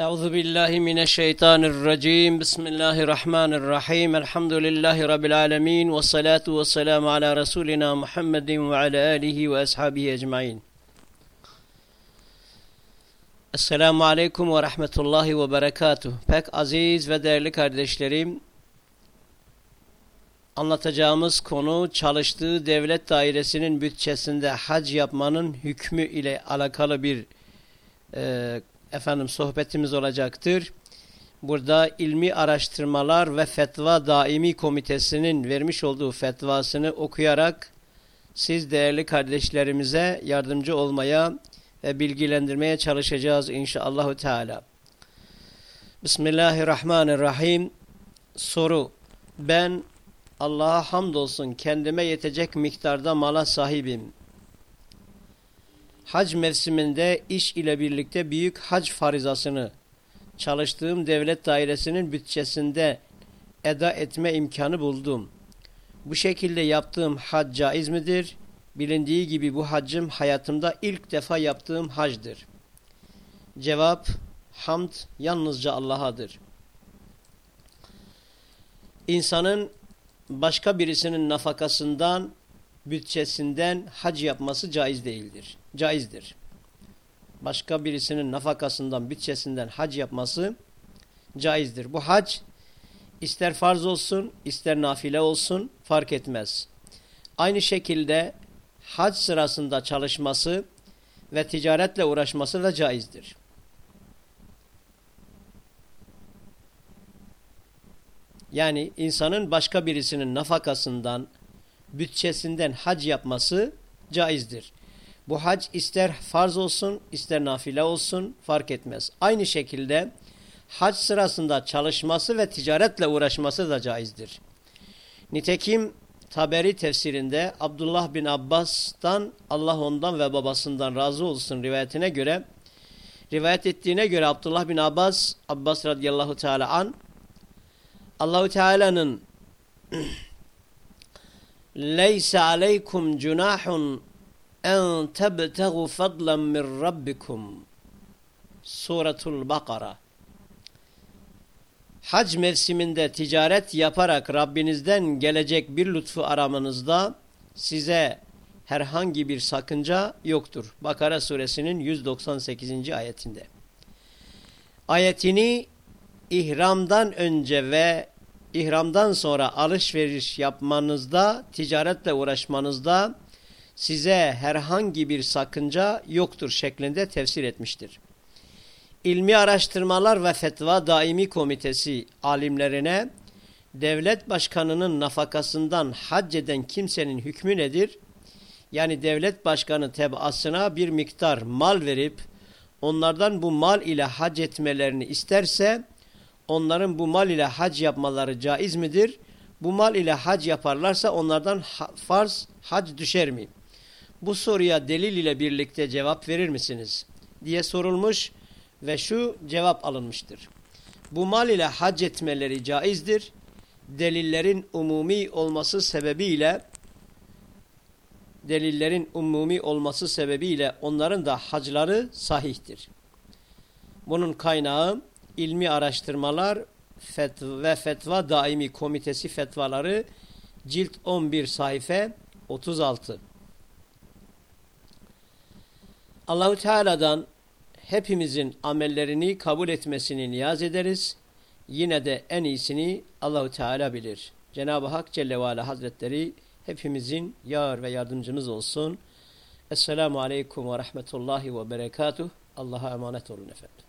Euzu billahi mineşşeytanirracim. Bismillahirrahmanirrahim. Elhamdülillahi rabbil alamin ve salatu vesselamü ala resulina Muhammedin ve ala alihi ve ashabihi ecmaîn. Esselamu aleyküm ve rahmetullahi ve berekatuh. Pek aziz ve değerli kardeşlerim, anlatacağımız konu çalıştığı devlet dairesinin bütçesinde hac yapmanın hükmü ile alakalı bir e, efendim sohbetimiz olacaktır. Burada ilmi araştırmalar ve fetva daimi komitesinin vermiş olduğu fetvasını okuyarak siz değerli kardeşlerimize yardımcı olmaya ve bilgilendirmeye çalışacağız inşallahü teala. Bismillahirrahmanirrahim. Soru. Ben Allah'a hamdolsun kendime yetecek miktarda mala sahibim. Hac mevsiminde iş ile birlikte büyük hac farizasını çalıştığım devlet dairesinin bütçesinde eda etme imkanı buldum. Bu şekilde yaptığım hac caiz midir? Bilindiği gibi bu haccım hayatımda ilk defa yaptığım hacdır. Cevap, hamd yalnızca Allah'adır. İnsanın başka birisinin nafakasından, bütçesinden hac yapması caiz değildir. Caizdir. Başka birisinin nafakasından, bütçesinden hac yapması caizdir. Bu hac ister farz olsun, ister nafile olsun fark etmez. Aynı şekilde hac sırasında çalışması ve ticaretle uğraşması da caizdir. Yani insanın başka birisinin nafakasından, bütçesinden hac yapması caizdir. Bu hac ister farz olsun, ister nafile olsun fark etmez. Aynı şekilde hac sırasında çalışması ve ticaretle uğraşması da caizdir. Nitekim Taberi tefsirinde Abdullah bin Abbas'tan Allah ondan ve babasından razı olsun rivayetine göre rivayet ettiğine göre Abdullah bin Abbas Abbas radıyallahu teala an Allahu Teala'nın Leysa aleykum cunahun en tebtegu fadlan min rabbikum Suratul Bakara hac mevsiminde ticaret yaparak Rabbinizden gelecek bir lütfu aramanızda size herhangi bir sakınca yoktur. Bakara suresinin 198. ayetinde. Ayetini ihramdan önce ve ihramdan sonra alışveriş yapmanızda, ticaretle uğraşmanızda size herhangi bir sakınca yoktur şeklinde tefsir etmiştir. İlmi Araştırmalar ve Fetva Daimi Komitesi alimlerine devlet başkanının nafakasından hac eden kimsenin hükmü nedir? Yani devlet başkanı tebaasına bir miktar mal verip onlardan bu mal ile hac etmelerini isterse onların bu mal ile hac yapmaları caiz midir? Bu mal ile hac yaparlarsa onlardan farz hac düşer mi? Bu soruya delil ile birlikte cevap verir misiniz? diye sorulmuş ve şu cevap alınmıştır. Bu mal ile hac etmeleri caizdir. Delillerin umumi olması sebebiyle delillerin umumi olması sebebiyle onların da hacları sahihtir. Bunun kaynağı ilmi araştırmalar ve fetva daimi komitesi fetvaları cilt 11 sayfa 36. Allahu Teala'dan hepimizin amellerini kabul etmesini niyaz ederiz. Yine de en iyisini Allahu Teala bilir. Cenab-ı Hak Celle ve Hazretleri hepimizin yar ve yardımcımız olsun. Esselamu Aleyküm ve Rahmetullahi ve Berekatuh. Allah'a emanet olun efendim.